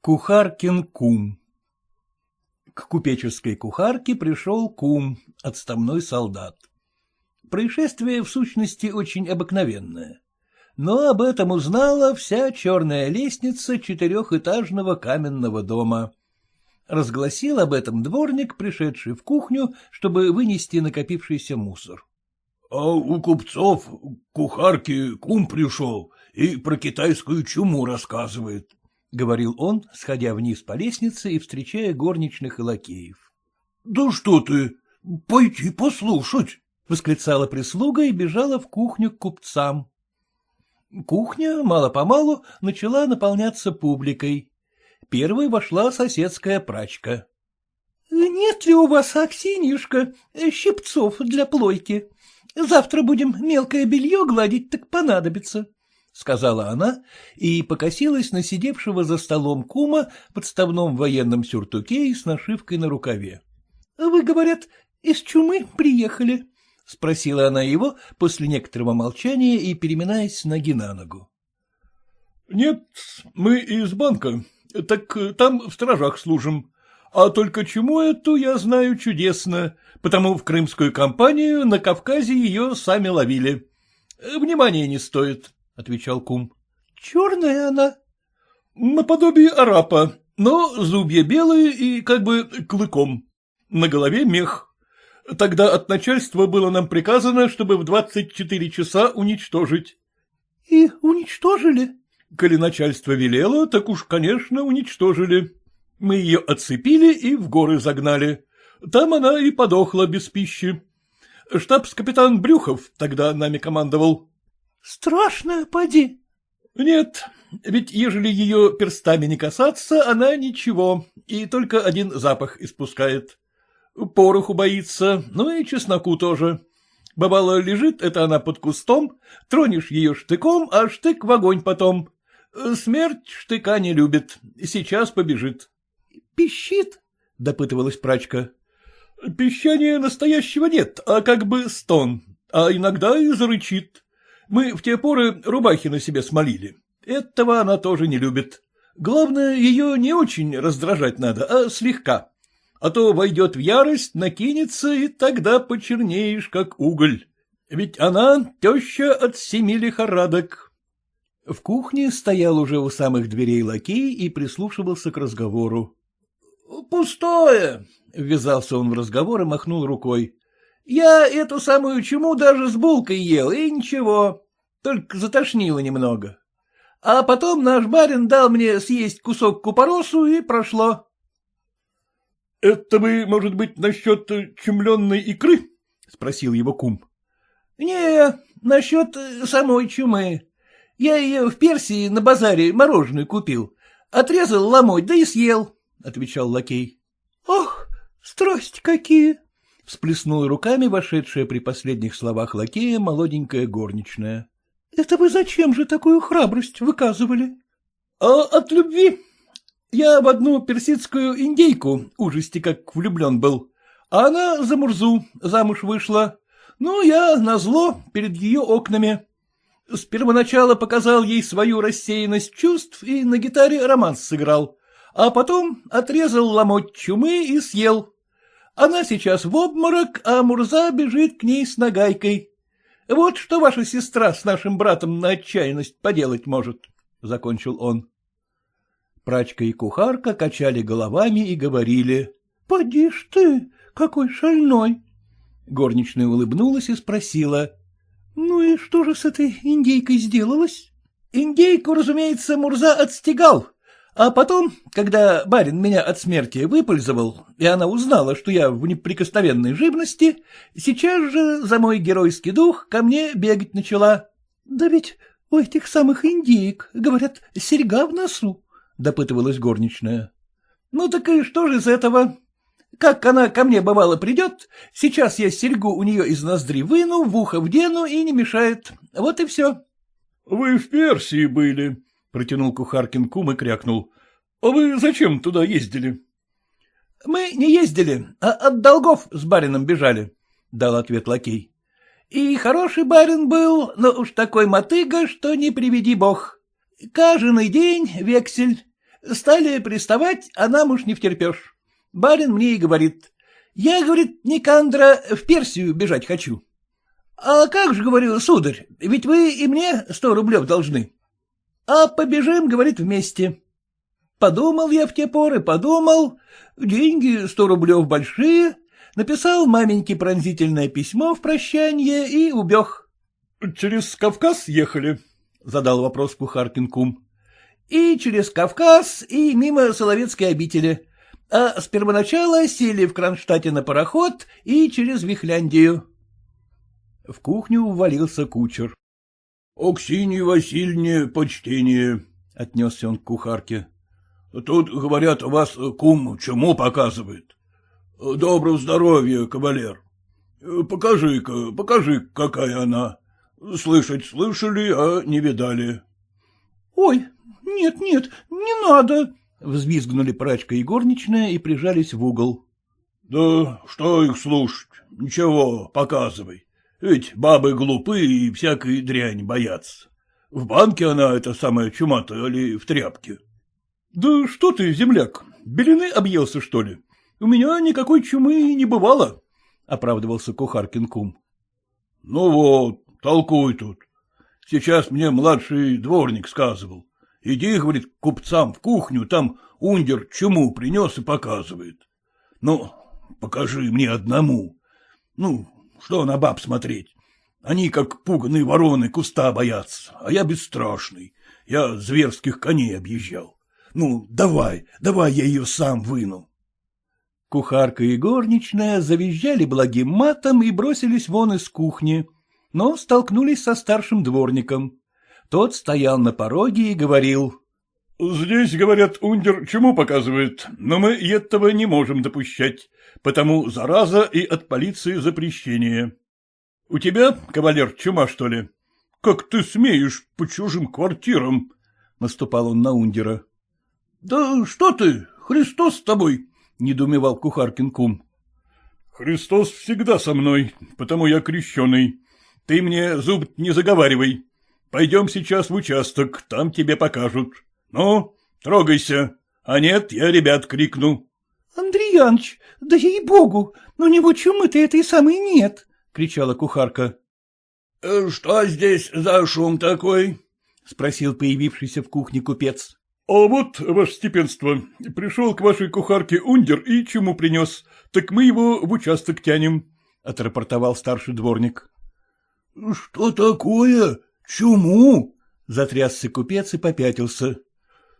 Кухаркин кум К купеческой кухарке пришел кум, отставной солдат. Происшествие, в сущности, очень обыкновенное. Но об этом узнала вся черная лестница четырехэтажного каменного дома. Разгласил об этом дворник, пришедший в кухню, чтобы вынести накопившийся мусор. — А у купцов кухарки кум пришел и про китайскую чуму рассказывает, — говорил он, сходя вниз по лестнице и встречая горничных и лакеев. — Да что ты, пойти послушать, — восклицала прислуга и бежала в кухню к купцам. Кухня мало-помалу начала наполняться публикой. Первой вошла соседская прачка. — Нет ли у вас, Аксиньюшка, щипцов для плойки? Завтра будем мелкое белье гладить, так понадобится, — сказала она и покосилась на сидевшего за столом кума в подставном военном сюртуке и с нашивкой на рукаве. — Вы, говорят, из чумы приехали? — спросила она его после некоторого молчания и переминаясь ноги на ногу. — Нет, мы из банка, так там в стражах служим. А только чему эту я знаю чудесно, потому в крымскую компанию на Кавказе ее сами ловили. Внимания не стоит, — отвечал кум. — Черная она? — Наподобие арапа, но зубья белые и как бы клыком. На голове мех. Тогда от начальства было нам приказано, чтобы в двадцать четыре часа уничтожить. — И уничтожили? — Коли начальство велело, так уж, конечно, уничтожили. Мы ее отцепили и в горы загнали. Там она и подохла без пищи. Штабс-капитан Брюхов тогда нами командовал. — Страшно, поди. — Нет, ведь ежели ее перстами не касаться, она ничего, и только один запах испускает. Пороху боится, ну и чесноку тоже. Бывало, лежит это она под кустом, тронешь ее штыком, а штык в огонь потом. Смерть штыка не любит, сейчас побежит. — Пищит? — допытывалась прачка. — Пищания настоящего нет, а как бы стон, а иногда и зарычит. Мы в те поры рубахи на себе смолили. Этого она тоже не любит. Главное, ее не очень раздражать надо, а слегка. А то войдет в ярость, накинется, и тогда почернеешь, как уголь. Ведь она теща от семи лихорадок. В кухне стоял уже у самых дверей лакей и прислушивался к разговору. — Пустое, — ввязался он в разговор и махнул рукой. — Я эту самую чуму даже с булкой ел, и ничего, только затошнило немного. А потом наш барин дал мне съесть кусок купоросу, и прошло. — Это вы, может быть, насчет чумленной икры? — спросил его кум. — Не, насчет самой чумы. Я ее в Персии на базаре мороженое купил. Отрезал ломоть, да и съел. — отвечал лакей. — Ох, страсти какие! — всплеснула руками вошедшая при последних словах лакея молоденькая горничная. — Это вы зачем же такую храбрость выказывали? — А от любви. Я в одну персидскую индейку ужасти как влюблен был, а она за Мурзу замуж вышла. Ну, я назло перед ее окнами. С первоначала показал ей свою рассеянность чувств и на гитаре романс сыграл а потом отрезал ломоть чумы и съел. Она сейчас в обморок, а Мурза бежит к ней с нагайкой. Вот что ваша сестра с нашим братом на отчаянность поделать может, — закончил он. Прачка и кухарка качали головами и говорили. — Поди ж ты, какой шальной! Горничная улыбнулась и спросила. — Ну и что же с этой индейкой сделалось? — Индейку, разумеется, Мурза отстегал, а потом, когда барин меня от смерти выпользовал, и она узнала, что я в неприкосновенной живности, сейчас же за мой геройский дух ко мне бегать начала. — Да ведь у этих самых индиек, говорят, серьга в носу, — допытывалась горничная. — Ну так и что же из этого? Как она ко мне, бывало, придет, сейчас я серьгу у нее из ноздри выну, в ухо вдену и не мешает. Вот и все. — Вы в Персии были, Протянул Кухаркин кум и крякнул. — А вы зачем туда ездили? — Мы не ездили, а от долгов с барином бежали, — дал ответ лакей. — И хороший барин был, но уж такой мотыга, что не приведи бог. Каждый день вексель. Стали приставать, а нам уж не втерпешь. Барин мне и говорит. Я, говорит, Никандра, в Персию бежать хочу. А как же, говорю, сударь, ведь вы и мне сто рублев должны. А побежим, говорит, вместе. Подумал я в те поры, подумал. Деньги сто рублев большие. Написал маменьке пронзительное письмо в прощание и убег. — Через Кавказ ехали? — задал вопрос Кухаркин кум. — И через Кавказ, и мимо Соловецкой обители. А с первоначала сели в Кронштадте на пароход и через Вихляндию. В кухню ввалился кучер. — Аксинье Васильевне почтение, — отнесся он к кухарке. — Тут, говорят, вас кум чему показывает. Доброго здоровья, кавалер. Покажи-ка, покажи, какая она. Слышать слышали, а не видали. — Ой, нет, нет, не надо, — взвизгнули прачка и горничная и прижались в угол. — Да что их слушать? Ничего, показывай. Ведь бабы глупы и всякой дрянь боятся. В банке она, эта самая чуматая, или в тряпке? — Да что ты, земляк, белины объелся, что ли? У меня никакой чумы не бывало, — оправдывался Кухаркин кум. — Ну вот, толкуй тут. Сейчас мне младший дворник сказывал. Иди, говорит, к купцам в кухню, там ундер чуму принес и показывает. Ну, покажи мне одному. Ну, что на баб смотреть? Они, как пуганые вороны, куста боятся, а я бесстрашный. Я зверских коней объезжал. Ну, давай, давай я ее сам выну. Кухарка и горничная завизжали благим матом и бросились вон из кухни, но столкнулись со старшим дворником. Тот стоял на пороге и говорил. — Здесь, говорят, Ундер чему показывает, но мы этого не можем допущать, потому зараза и от полиции запрещение. У тебя, кавалер, чума, что ли? Как ты смеешь по чужим квартирам? — наступал он на Ундера. — Да что ты, Христос с тобой, — недоумевал Кухаркин кум. — Христос всегда со мной, потому я крещеный. Ты мне зуб не заговаривай. Пойдем сейчас в участок, там тебе покажут. Ну, трогайся, а нет, я ребят крикну. — Андрей Иванович, да ей-богу, у него чумы-то этой самой нет, — кричала кухарка. «Э, — Что здесь за шум такой? — спросил появившийся в кухне купец. — А вот, ваше степенство, пришел к вашей кухарке Ундер и чему принес, так мы его в участок тянем, — отрапортовал старший дворник. — Что такое? Чуму? — затрясся купец и попятился. —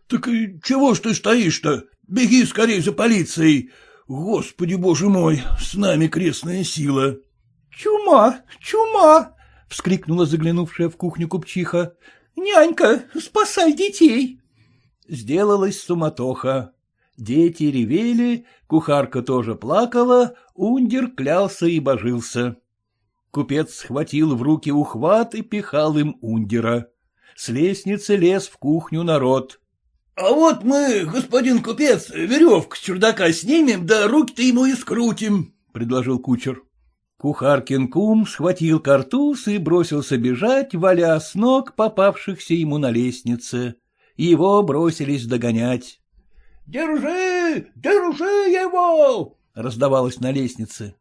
Так чего ж ты стоишь-то? Беги скорей за полицией. Господи, боже мой, с нами крестная сила. — Чума, чума! — вскрикнула заглянувшая в кухню купчиха. — Нянька, спасай детей! Сделалась суматоха. Дети ревели, кухарка тоже плакала, ундер клялся и божился. Купец схватил в руки ухват и пихал им ундера. С лестницы лез в кухню народ. — А вот мы, господин купец, веревку с чердака снимем, да руки-то ему и скрутим, — предложил кучер. Кухаркин кум схватил картуз и бросился бежать, валя с ног попавшихся ему на лестнице. Его бросились догонять. — Держи, держи его! — раздавалось на лестнице.